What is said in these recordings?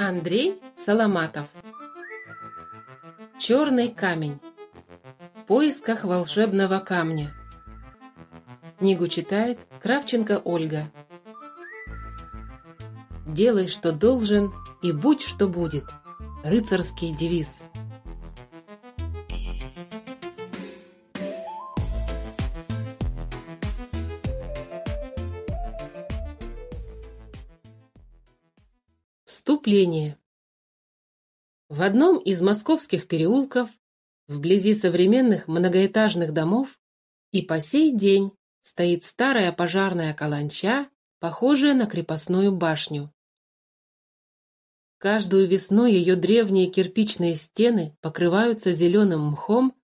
Андрей Соломатов Черный камень В поисках волшебного камня Книгу читает Кравченко Ольга Делай, что должен, и будь, что будет. Рыцарский девиз. Вступление. В одном из московских переулков, вблизи современных многоэтажных домов, и по сей день стоит старая пожарная каланча, похожая на крепостную башню. Каждую весну ее древние кирпичные стены покрываются зеленым мхом,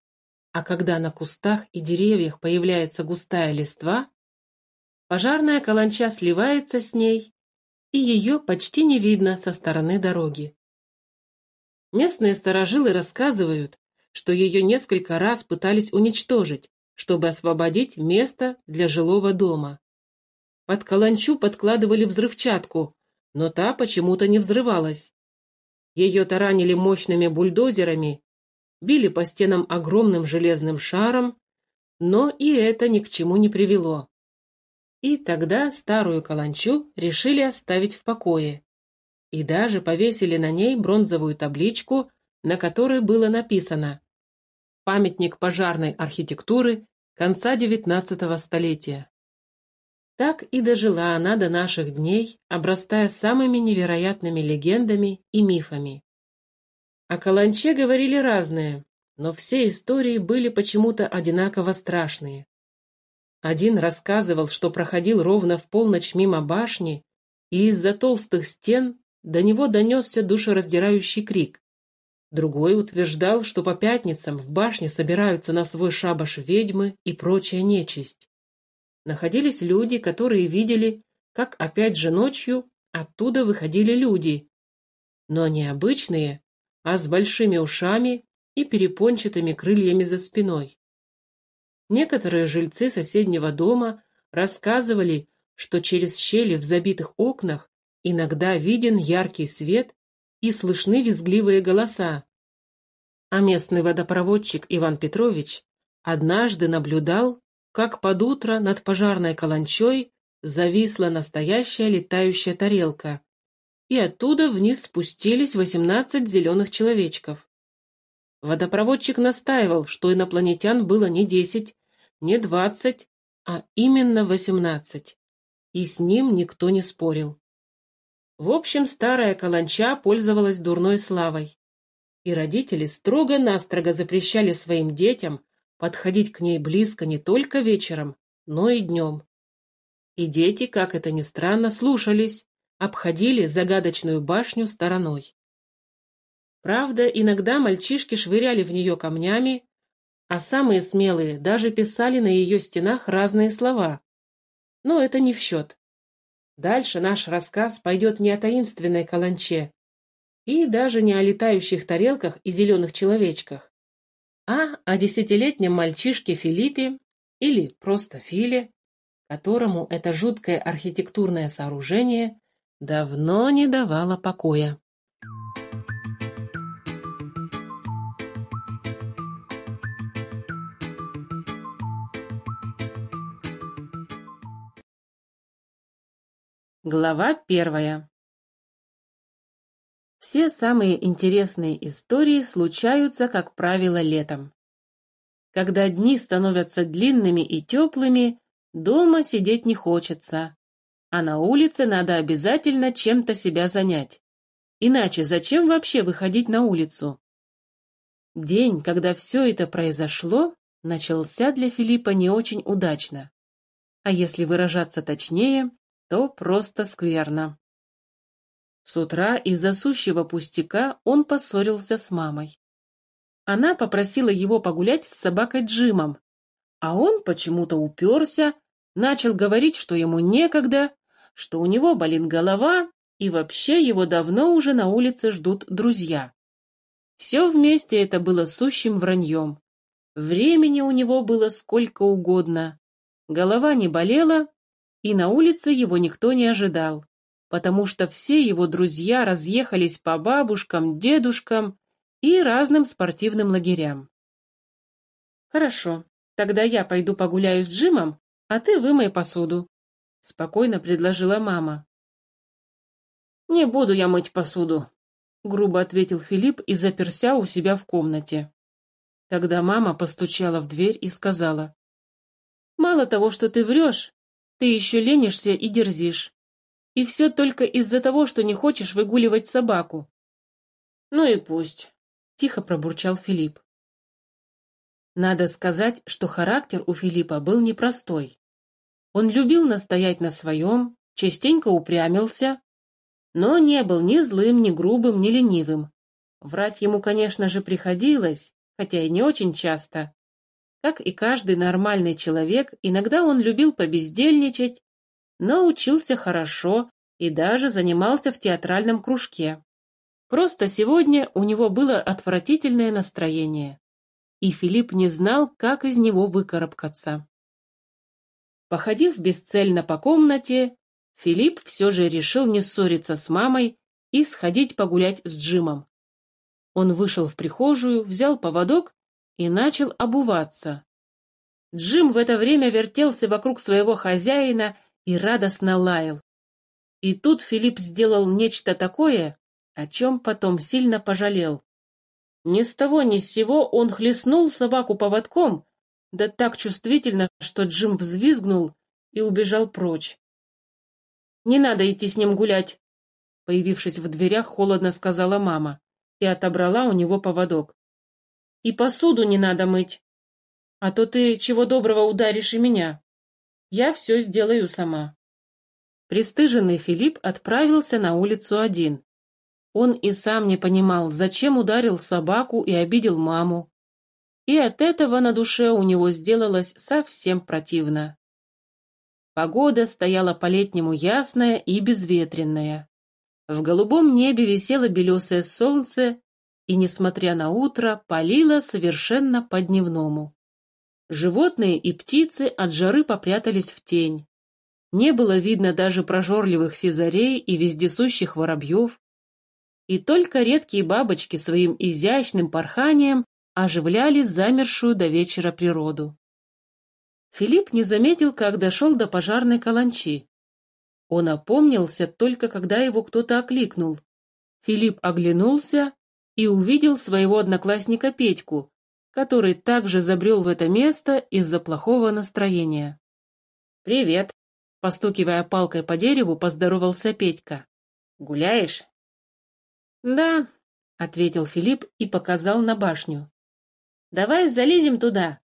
а когда на кустах и деревьях появляется густая листва, пожарная каланча сливается с ней и ее почти не видно со стороны дороги. Местные старожилы рассказывают, что ее несколько раз пытались уничтожить, чтобы освободить место для жилого дома. Под каланчу подкладывали взрывчатку, но та почему-то не взрывалась. Ее таранили мощными бульдозерами, били по стенам огромным железным шаром, но и это ни к чему не привело. И тогда старую каланчу решили оставить в покое. И даже повесили на ней бронзовую табличку, на которой было написано «Памятник пожарной архитектуры конца XIX столетия». Так и дожила она до наших дней, обрастая самыми невероятными легендами и мифами. О каланче говорили разные, но все истории были почему-то одинаково страшные. Один рассказывал, что проходил ровно в полночь мимо башни, и из-за толстых стен до него донесся душераздирающий крик. Другой утверждал, что по пятницам в башне собираются на свой шабаш ведьмы и прочая нечисть. Находились люди, которые видели, как опять же ночью оттуда выходили люди, но не обычные, а с большими ушами и перепончатыми крыльями за спиной. Некоторые жильцы соседнего дома рассказывали, что через щели в забитых окнах иногда виден яркий свет и слышны визгливые голоса. А местный водопроводчик Иван Петрович однажды наблюдал, как под утро над пожарной каланчой зависла настоящая летающая тарелка, и оттуда вниз спустились восемнадцать зеленых человечков. Водопроводчик настаивал, что инопланетян было не десять, не двадцать, а именно восемнадцать. И с ним никто не спорил. В общем, старая каланча пользовалась дурной славой. И родители строго-настрого запрещали своим детям подходить к ней близко не только вечером, но и днем. И дети, как это ни странно, слушались, обходили загадочную башню стороной. Правда, иногда мальчишки швыряли в нее камнями, а самые смелые даже писали на ее стенах разные слова. Но это не в счет. Дальше наш рассказ пойдет не о таинственной каланче и даже не о летающих тарелках и зеленых человечках, а о десятилетнем мальчишке Филиппе или просто Филе, которому это жуткое архитектурное сооружение давно не давало покоя. Глава первая Все самые интересные истории случаются, как правило, летом. Когда дни становятся длинными и теплыми, дома сидеть не хочется, а на улице надо обязательно чем-то себя занять. Иначе зачем вообще выходить на улицу? День, когда все это произошло, начался для Филиппа не очень удачно. А если выражаться точнее, то просто скверно. С утра из-за сущего пустяка он поссорился с мамой. Она попросила его погулять с собакой Джимом, а он почему-то уперся, начал говорить, что ему некогда, что у него болит голова, и вообще его давно уже на улице ждут друзья. Все вместе это было сущим враньем. Времени у него было сколько угодно. Голова не болела, и на улице его никто не ожидал, потому что все его друзья разъехались по бабушкам, дедушкам и разным спортивным лагерям. «Хорошо, тогда я пойду погуляю с Джимом, а ты вымой посуду», — спокойно предложила мама. «Не буду я мыть посуду», — грубо ответил Филипп и заперся у себя в комнате. Тогда мама постучала в дверь и сказала. «Мало того, что ты врешь, ты еще ленишься и дерзишь. И все только из-за того, что не хочешь выгуливать собаку». «Ну и пусть», — тихо пробурчал Филипп. Надо сказать, что характер у Филиппа был непростой. Он любил настоять на своем, частенько упрямился, но не был ни злым, ни грубым, ни ленивым. Врать ему, конечно же, приходилось, хотя и не очень часто. Как и каждый нормальный человек, иногда он любил побездельничать, но учился хорошо и даже занимался в театральном кружке. Просто сегодня у него было отвратительное настроение, и Филипп не знал, как из него выкарабкаться. Походив бесцельно по комнате, Филипп все же решил не ссориться с мамой и сходить погулять с Джимом. Он вышел в прихожую, взял поводок и начал обуваться. Джим в это время вертелся вокруг своего хозяина и радостно лаял. И тут Филипп сделал нечто такое, о чем потом сильно пожалел. Ни с того ни с сего он хлестнул собаку поводком, да так чувствительно, что Джим взвизгнул и убежал прочь. «Не надо идти с ним гулять», — появившись в дверях, холодно сказала мама и отобрала у него поводок. «И посуду не надо мыть, а то ты чего доброго ударишь и меня. Я все сделаю сама». Престыженный Филипп отправился на улицу один. Он и сам не понимал, зачем ударил собаку и обидел маму. И от этого на душе у него сделалось совсем противно. Погода стояла по-летнему ясная и безветренная. В голубом небе висело белесое солнце, и, несмотря на утро, палило совершенно по-дневному. Животные и птицы от жары попрятались в тень. Не было видно даже прожорливых сизарей и вездесущих воробьев, и только редкие бабочки своим изящным порханием оживляли замершую до вечера природу. Филипп не заметил, как дошел до пожарной каланчи. Он опомнился только когда его кто-то окликнул. Филипп оглянулся и увидел своего одноклассника Петьку, который также забрел в это место из-за плохого настроения. «Привет!» — постукивая палкой по дереву, поздоровался Петька. «Гуляешь?» «Да», — ответил Филипп и показал на башню. «Давай залезем туда,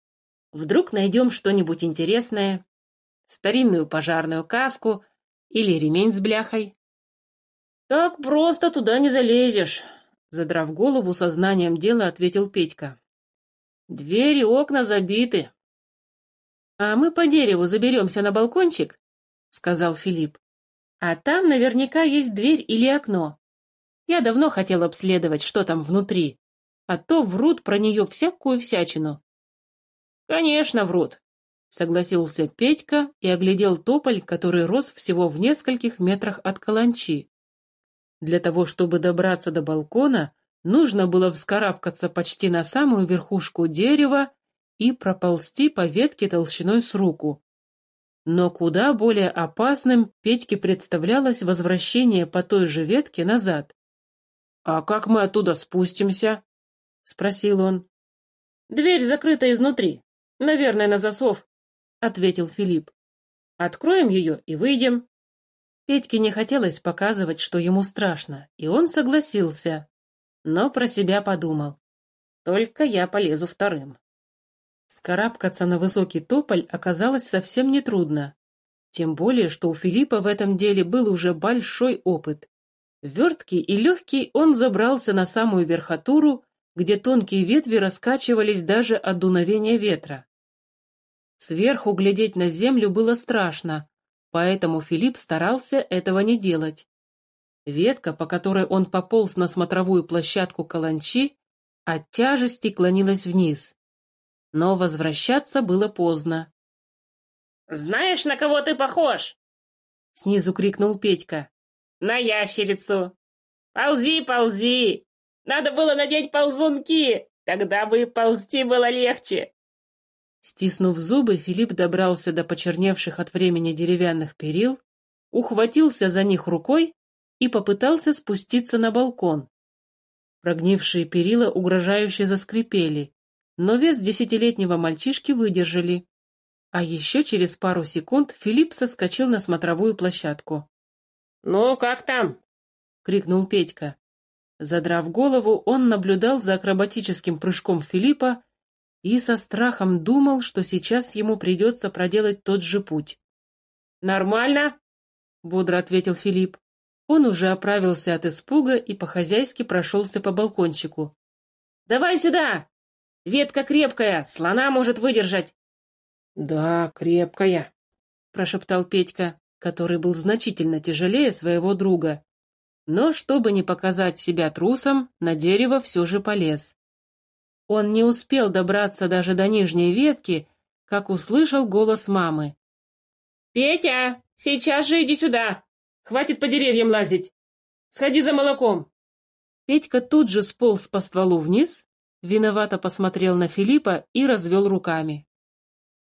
Вдруг найдем что-нибудь интересное, старинную пожарную каску или ремень с бляхой. «Так просто туда не залезешь», — задрав голову сознанием дела, ответил Петька. «Двери окна забиты». «А мы по дереву заберемся на балкончик», — сказал Филипп. «А там наверняка есть дверь или окно. Я давно хотел обследовать, что там внутри, а то врут про нее всякую всячину. «Конечно, врут», — согласился Петька и оглядел тополь, который рос всего в нескольких метрах от каланчи. Для того, чтобы добраться до балкона, нужно было вскарабкаться почти на самую верхушку дерева и проползти по ветке толщиной с руку. Но куда более опасным Петьке представлялось возвращение по той же ветке назад. «А как мы оттуда спустимся?» — спросил он. «Дверь закрыта изнутри», «Наверное, на засов», — ответил Филипп. «Откроем ее и выйдем». Петьке не хотелось показывать, что ему страшно, и он согласился, но про себя подумал. «Только я полезу вторым». Скарабкаться на высокий тополь оказалось совсем нетрудно. Тем более, что у Филиппа в этом деле был уже большой опыт. Верткий и легкий он забрался на самую верхотуру где тонкие ветви раскачивались даже от дуновения ветра. Сверху глядеть на землю было страшно, поэтому Филипп старался этого не делать. Ветка, по которой он пополз на смотровую площадку каланчи, от тяжести клонилась вниз. Но возвращаться было поздно. «Знаешь, на кого ты похож?» Снизу крикнул Петька. на ящерицу. Ползи, ползи! Надо было надеть ползунки, тогда бы ползти было легче. Стиснув зубы, Филипп добрался до почерневших от времени деревянных перил, ухватился за них рукой и попытался спуститься на балкон. Прогнившие перила угрожающе заскрипели, но вес десятилетнего мальчишки выдержали. А еще через пару секунд Филипп соскочил на смотровую площадку. «Ну, как там?» — крикнул Петька. Задрав голову, он наблюдал за акробатическим прыжком Филиппа и со страхом думал, что сейчас ему придется проделать тот же путь. «Нормально?» — бодро ответил Филипп. Он уже оправился от испуга и по-хозяйски прошелся по балкончику. «Давай сюда! Ветка крепкая, слона может выдержать!» «Да, крепкая», — прошептал Петька, который был значительно тяжелее своего друга. Но, чтобы не показать себя трусом, на дерево все же полез. Он не успел добраться даже до нижней ветки, как услышал голос мамы. «Петя, сейчас же иди сюда! Хватит по деревьям лазить! Сходи за молоком!» Петька тут же сполз по стволу вниз, виновато посмотрел на Филиппа и развел руками.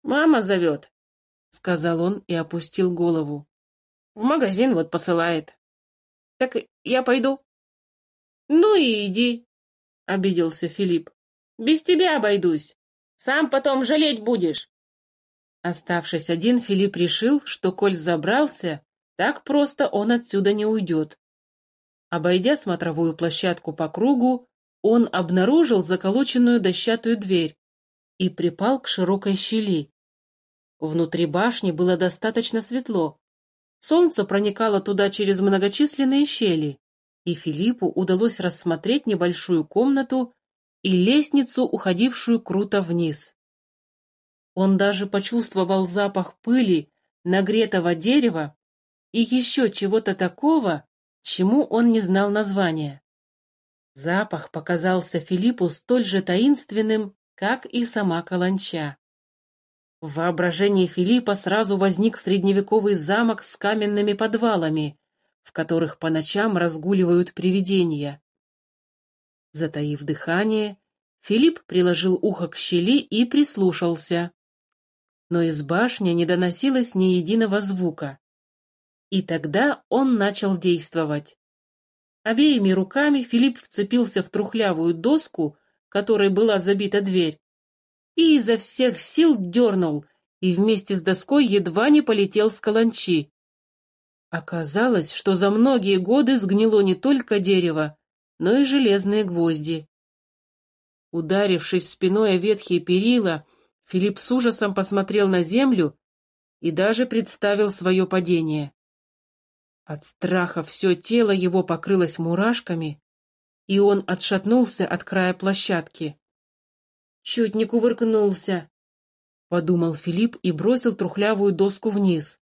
«Мама зовет», — сказал он и опустил голову. «В магазин вот посылает». «Так я пойду». «Ну и иди», — обиделся Филипп. «Без тебя обойдусь. Сам потом жалеть будешь». Оставшись один, Филипп решил, что, коль забрался, так просто он отсюда не уйдет. Обойдя смотровую площадку по кругу, он обнаружил заколоченную дощатую дверь и припал к широкой щели. Внутри башни было достаточно светло. Солнце проникало туда через многочисленные щели, и Филиппу удалось рассмотреть небольшую комнату и лестницу, уходившую круто вниз. Он даже почувствовал запах пыли, нагретого дерева и еще чего-то такого, чему он не знал названия. Запах показался Филиппу столь же таинственным, как и сама каланча. В воображении Филиппа сразу возник средневековый замок с каменными подвалами, в которых по ночам разгуливают привидения. Затаив дыхание, Филипп приложил ухо к щели и прислушался. Но из башни не доносилось ни единого звука. И тогда он начал действовать. Обеими руками Филипп вцепился в трухлявую доску, которой была забита дверь, и изо всех сил дернул, и вместе с доской едва не полетел с каланчи. Оказалось, что за многие годы сгнило не только дерево, но и железные гвозди. Ударившись спиной о ветхие перила, Филипп с ужасом посмотрел на землю и даже представил свое падение. От страха все тело его покрылось мурашками, и он отшатнулся от края площадки. «Чуть не кувыркнулся», — подумал Филипп и бросил трухлявую доску вниз.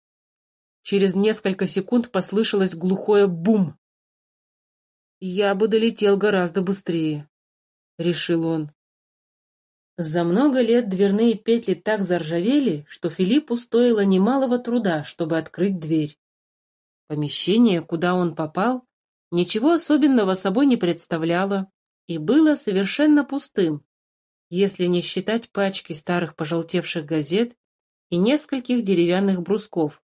Через несколько секунд послышалось глухое «бум». «Я бы долетел гораздо быстрее», — решил он. За много лет дверные петли так заржавели, что Филиппу стоило немалого труда, чтобы открыть дверь. Помещение, куда он попал, ничего особенного собой не представляло и было совершенно пустым, если не считать пачки старых пожелтевших газет и нескольких деревянных брусков.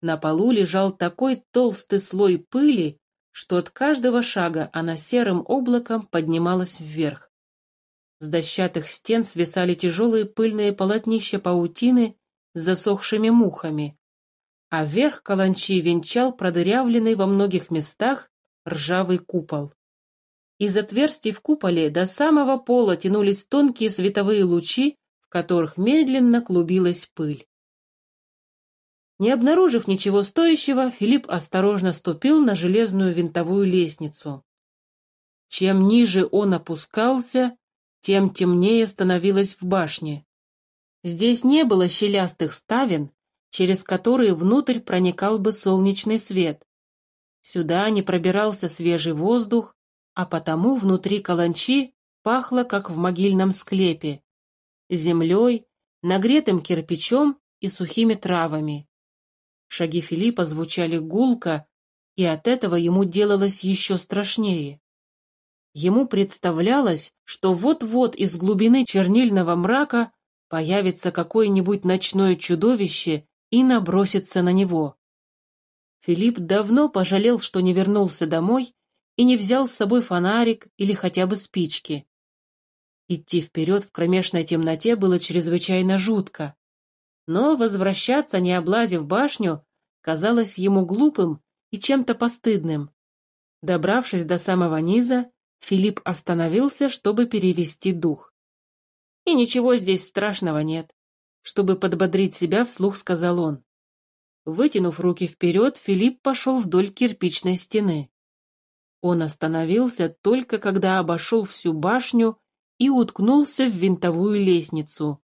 На полу лежал такой толстый слой пыли, что от каждого шага она серым облаком поднималась вверх. С дощатых стен свисали тяжелые пыльные полотнища паутины с засохшими мухами, а верх каланчи венчал продырявленный во многих местах ржавый купол. Из отверстий в куполе до самого пола тянулись тонкие световые лучи, в которых медленно клубилась пыль. Не обнаружив ничего стоящего, Филипп осторожно ступил на железную винтовую лестницу. Чем ниже он опускался, тем темнее становилось в башне. Здесь не было щелястых ставен, через которые внутрь проникал бы солнечный свет. Сюда не пробирался свежий воздух, а потому внутри каланчи пахло, как в могильном склепе, землей, нагретым кирпичом и сухими травами. Шаги Филиппа звучали гулко, и от этого ему делалось еще страшнее. Ему представлялось, что вот-вот из глубины чернильного мрака появится какое-нибудь ночное чудовище и набросится на него. Филипп давно пожалел, что не вернулся домой и не взял с собой фонарик или хотя бы спички. Идти вперед в кромешной темноте было чрезвычайно жутко. Но возвращаться, не облазив башню, казалось ему глупым и чем-то постыдным. Добравшись до самого низа, Филипп остановился, чтобы перевести дух. «И ничего здесь страшного нет», — чтобы подбодрить себя, вслух сказал он. Вытянув руки вперед, Филипп пошел вдоль кирпичной стены. Он остановился только когда обошел всю башню и уткнулся в винтовую лестницу.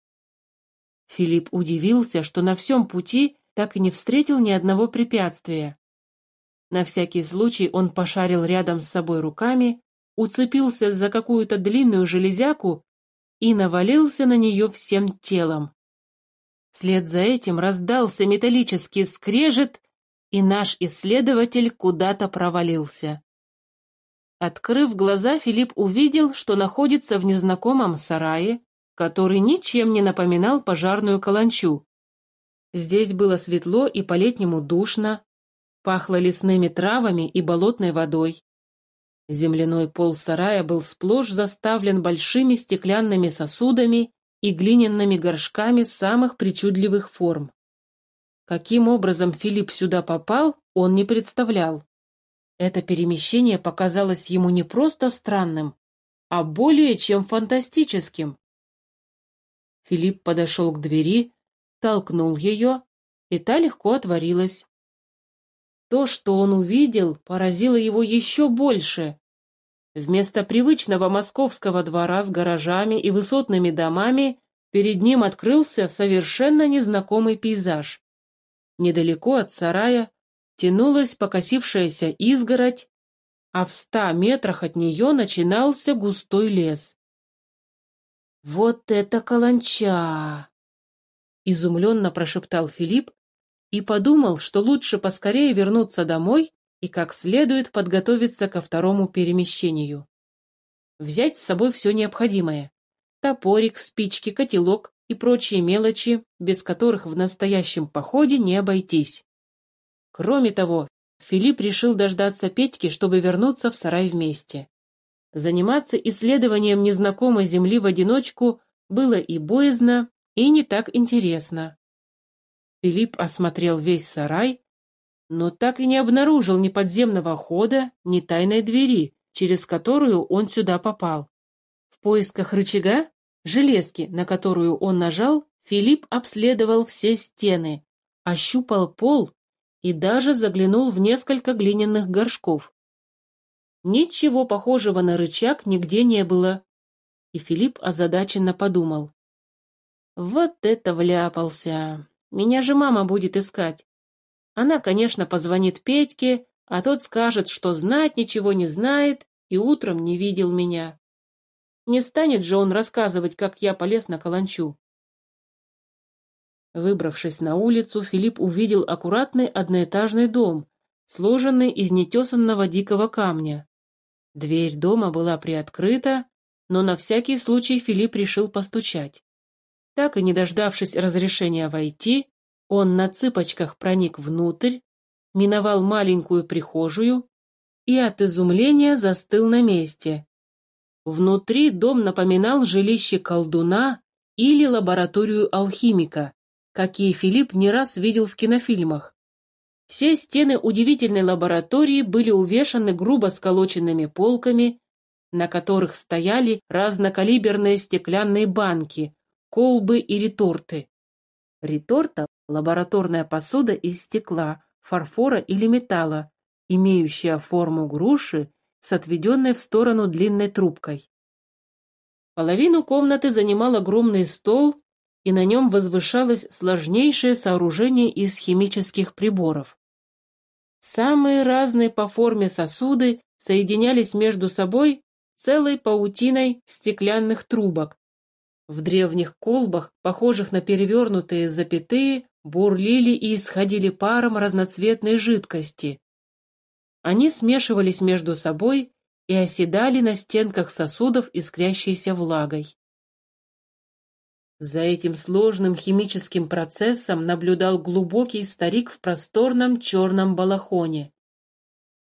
Филипп удивился, что на всем пути так и не встретил ни одного препятствия. На всякий случай он пошарил рядом с собой руками уцепился за какую-то длинную железяку и навалился на нее всем телом. Вслед за этим раздался металлический скрежет, и наш исследователь куда-то провалился. Открыв глаза, Филипп увидел, что находится в незнакомом сарае, который ничем не напоминал пожарную каланчу. Здесь было светло и по-летнему душно, пахло лесными травами и болотной водой. Земляной пол сарая был сплошь заставлен большими стеклянными сосудами и глиняными горшками самых причудливых форм. Каким образом Филипп сюда попал, он не представлял. Это перемещение показалось ему не просто странным, а более чем фантастическим. Филипп подошел к двери, толкнул ее, и та легко отворилась. То, что он увидел, поразило его еще больше. Вместо привычного московского двора с гаражами и высотными домами перед ним открылся совершенно незнакомый пейзаж. Недалеко от сарая тянулась покосившаяся изгородь, а в ста метрах от нее начинался густой лес. «Вот это каланча!» — изумленно прошептал Филипп, и подумал, что лучше поскорее вернуться домой и как следует подготовиться ко второму перемещению. Взять с собой все необходимое. Топорик, спички, котелок и прочие мелочи, без которых в настоящем походе не обойтись. Кроме того, Филипп решил дождаться Петьки, чтобы вернуться в сарай вместе. Заниматься исследованием незнакомой земли в одиночку было и боязно, и не так интересно. Филипп осмотрел весь сарай, но так и не обнаружил ни подземного хода, ни тайной двери, через которую он сюда попал. В поисках рычага, железки, на которую он нажал, Филипп обследовал все стены, ощупал пол и даже заглянул в несколько глиняных горшков. Ничего похожего на рычаг нигде не было, и Филипп озадаченно подумал. Вот это вляпался! Меня же мама будет искать. Она, конечно, позвонит Петьке, а тот скажет, что знать ничего не знает и утром не видел меня. Не станет же он рассказывать, как я полез на каланчу. Выбравшись на улицу, Филипп увидел аккуратный одноэтажный дом, сложенный из нетесанного дикого камня. Дверь дома была приоткрыта, но на всякий случай Филипп решил постучать. Так и не дождавшись разрешения войти, он на цыпочках проник внутрь, миновал маленькую прихожую и от изумления застыл на месте. Внутри дом напоминал жилище колдуна или лабораторию алхимика, какие Филипп не раз видел в кинофильмах. Все стены удивительной лаборатории были увешаны грубо сколоченными полками, на которых стояли разнокалиберные стеклянные банки, колбы и реторты. Реторта – лабораторная посуда из стекла, фарфора или металла, имеющая форму груши с отведенной в сторону длинной трубкой. Половину комнаты занимал огромный стол, и на нем возвышалось сложнейшее сооружение из химических приборов. Самые разные по форме сосуды соединялись между собой целой паутиной стеклянных трубок, в древних колбах, похожих на перевернутые запятые, бурлили и исходили паром разноцветной жидкости. Они смешивались между собой и оседали на стенках сосудов, искрящейся влагой. За этим сложным химическим процессом наблюдал глубокий старик в просторном черном балахоне.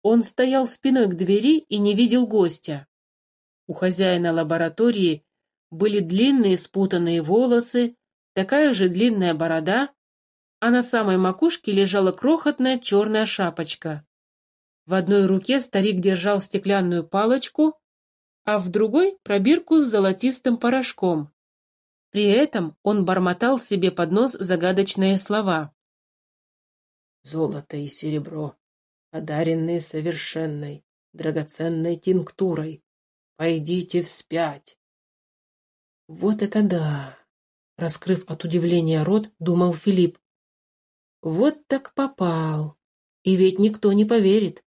Он стоял спиной к двери и не видел гостя. У хозяина лаборатории были длинные спутанные волосы, такая же длинная борода, а на самой макушке лежала крохотная черная шапочка. В одной руке старик держал стеклянную палочку, а в другой — пробирку с золотистым порошком. При этом он бормотал себе под нос загадочные слова. «Золото и серебро, одаренные совершенной, драгоценной тинктурой, пойдите вспять». «Вот это да!» — раскрыв от удивления рот, думал Филипп. «Вот так попал! И ведь никто не поверит.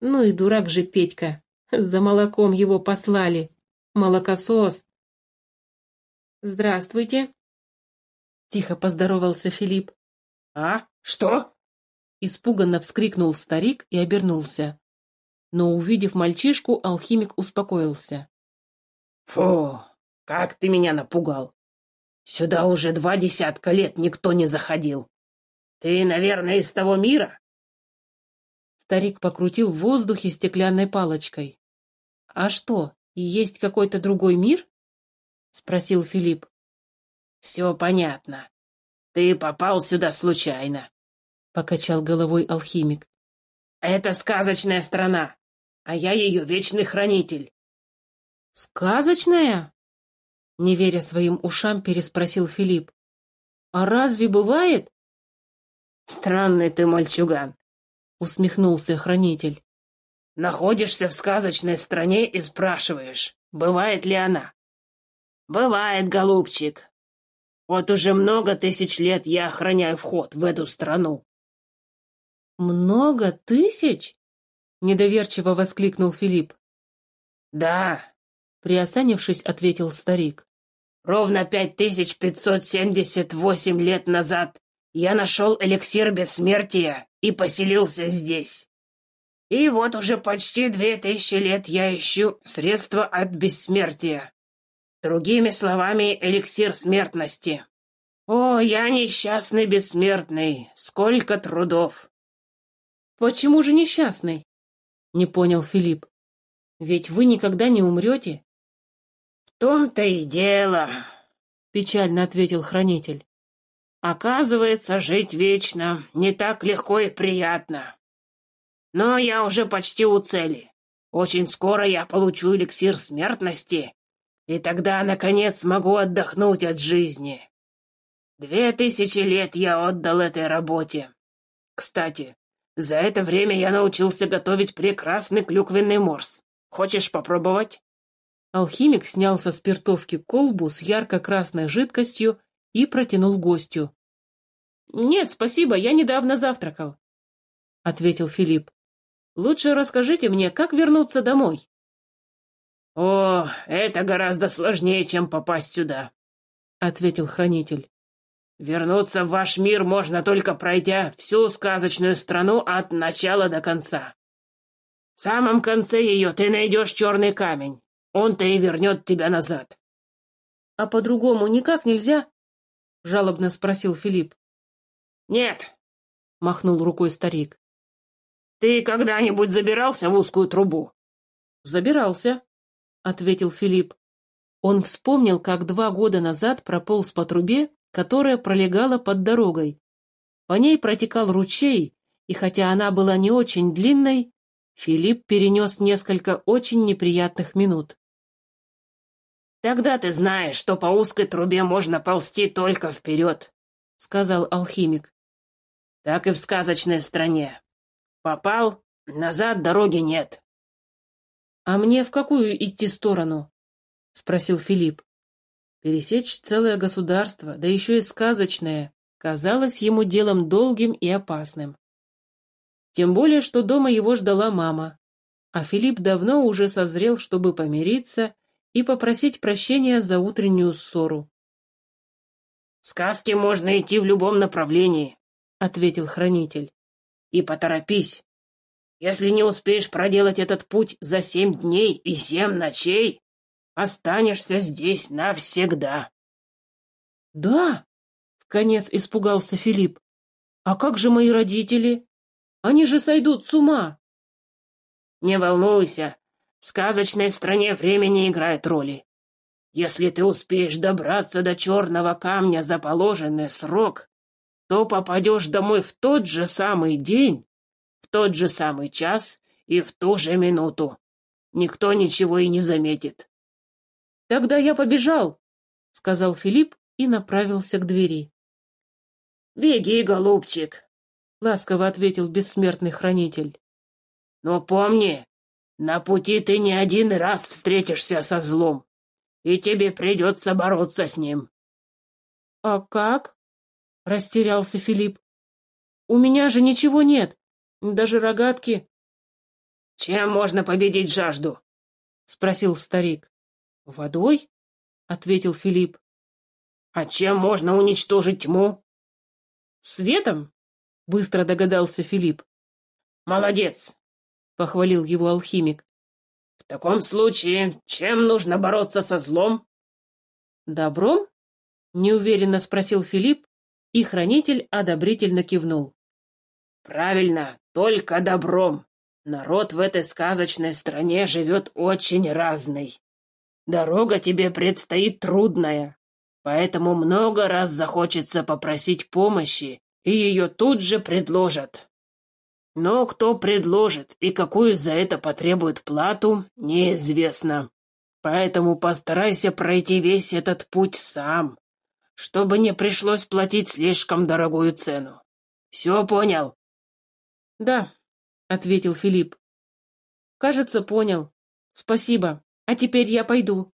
Ну и дурак же Петька. За молоком его послали. Молокосос. Здравствуйте. Тихо поздоровался Филипп. А? Что? Испуганно вскрикнул старик и обернулся. Но, увидев мальчишку, алхимик успокоился. Фу, как ты меня напугал. Сюда уже два десятка лет никто не заходил. Ты, наверное, из того мира? Старик покрутил в воздухе стеклянной палочкой. «А что, есть какой-то другой мир?» — спросил Филипп. «Все понятно. Ты попал сюда случайно», — покачал головой алхимик. «Это сказочная страна, а я ее вечный хранитель». «Сказочная?» — не веря своим ушам, переспросил Филипп. «А разве бывает?» «Странный ты мальчуган. — усмехнулся хранитель. «Находишься в сказочной стране и спрашиваешь, бывает ли она?» «Бывает, голубчик. Вот уже много тысяч лет я охраняю вход в эту страну». «Много тысяч?» — недоверчиво воскликнул Филипп. «Да», — приосанившись, ответил старик. «Ровно пять тысяч пятьсот семьдесят восемь лет назад я нашел эликсир бессмертия и поселился здесь. И вот уже почти две тысячи лет я ищу средства от бессмертия. Другими словами, эликсир смертности. О, я несчастный бессмертный, сколько трудов. Почему же несчастный? Не понял Филипп. Ведь вы никогда не умрете. В том-то и дело, печально ответил хранитель. Оказывается, жить вечно не так легко и приятно. Но я уже почти у цели. Очень скоро я получу эликсир смертности, и тогда, наконец, смогу отдохнуть от жизни. Две тысячи лет я отдал этой работе. Кстати, за это время я научился готовить прекрасный клюквенный морс. Хочешь попробовать?» Алхимик снял со спиртовки колбу с ярко-красной жидкостью и протянул гостю. «Нет, спасибо, я недавно завтракал», — ответил Филипп. «Лучше расскажите мне, как вернуться домой». «О, это гораздо сложнее, чем попасть сюда», — ответил хранитель. «Вернуться в ваш мир можно только пройдя всю сказочную страну от начала до конца. В самом конце ее ты найдешь черный камень. Он-то и вернет тебя назад». «А по-другому никак нельзя?» — жалобно спросил Филипп. «Нет», — махнул рукой старик. «Ты когда-нибудь забирался в узкую трубу?» «Забирался», — ответил Филипп. Он вспомнил, как два года назад прополз по трубе, которая пролегала под дорогой. По ней протекал ручей, и хотя она была не очень длинной, Филипп перенес несколько очень неприятных минут. «Тогда ты знаешь, что по узкой трубе можно ползти только вперед», — сказал алхимик так и в сказочной стране. Попал, назад дороги нет. — А мне в какую идти сторону? — спросил Филипп. Пересечь целое государство, да еще и сказочное, казалось ему делом долгим и опасным. Тем более, что дома его ждала мама, а Филипп давно уже созрел, чтобы помириться и попросить прощения за утреннюю ссору. «Сказки можно идти в любом направлении», — ответил хранитель. «И поторопись. Если не успеешь проделать этот путь за семь дней и семь ночей, останешься здесь навсегда. Да, в конец испугался Филипп. А как же мои родители? Они же сойдут с ума. Не волнуйся, в сказочной стране время не играет роли. Если ты успеешь добраться до черного камня за положенный срок, то попадешь домой в тот же самый день, в тот же самый час и в ту же минуту. Никто ничего и не заметит. Тогда я побежал, сказал Филипп и направился к двери. «Беги, голубчик», — ласково ответил бессмертный хранитель. «Но помни, на пути ты не один раз встретишься со злом, и тебе придется бороться с ним». «А как?» — растерялся Филипп. «У меня же ничего нет, даже рогатки». «Чем можно победить жажду?» — спросил старик. «Водой?» — ответил Филипп. «А чем можно уничтожить тьму?» «Светом?» — быстро догадался Филипп. «Молодец!» — похвалил его алхимик. «В таком случае, чем нужно бороться со злом?» «Добром?» — неуверенно спросил Филипп, и хранитель одобрительно кивнул. «Правильно, только добром. Народ в этой сказочной стране живет очень разный. Дорога тебе предстоит трудная, поэтому много раз захочется попросить помощи, и ее тут же предложат. Но кто предложит и какую за это потребует плату, неизвестно. Поэтому постарайся пройти весь этот путь сам, чтобы не пришлось платить слишком дорогую цену. Все понял? — Да, — ответил Филипп. — Кажется, понял. Спасибо. А теперь я пойду.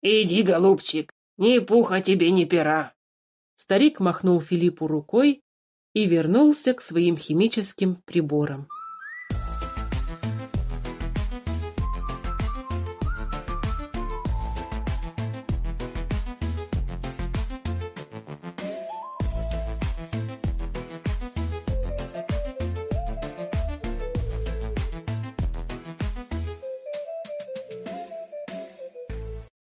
Иди, голубчик, ни пуха тебе, ни пера. Старик махнул Филиппу рукой и вернулся к своим химическим приборам.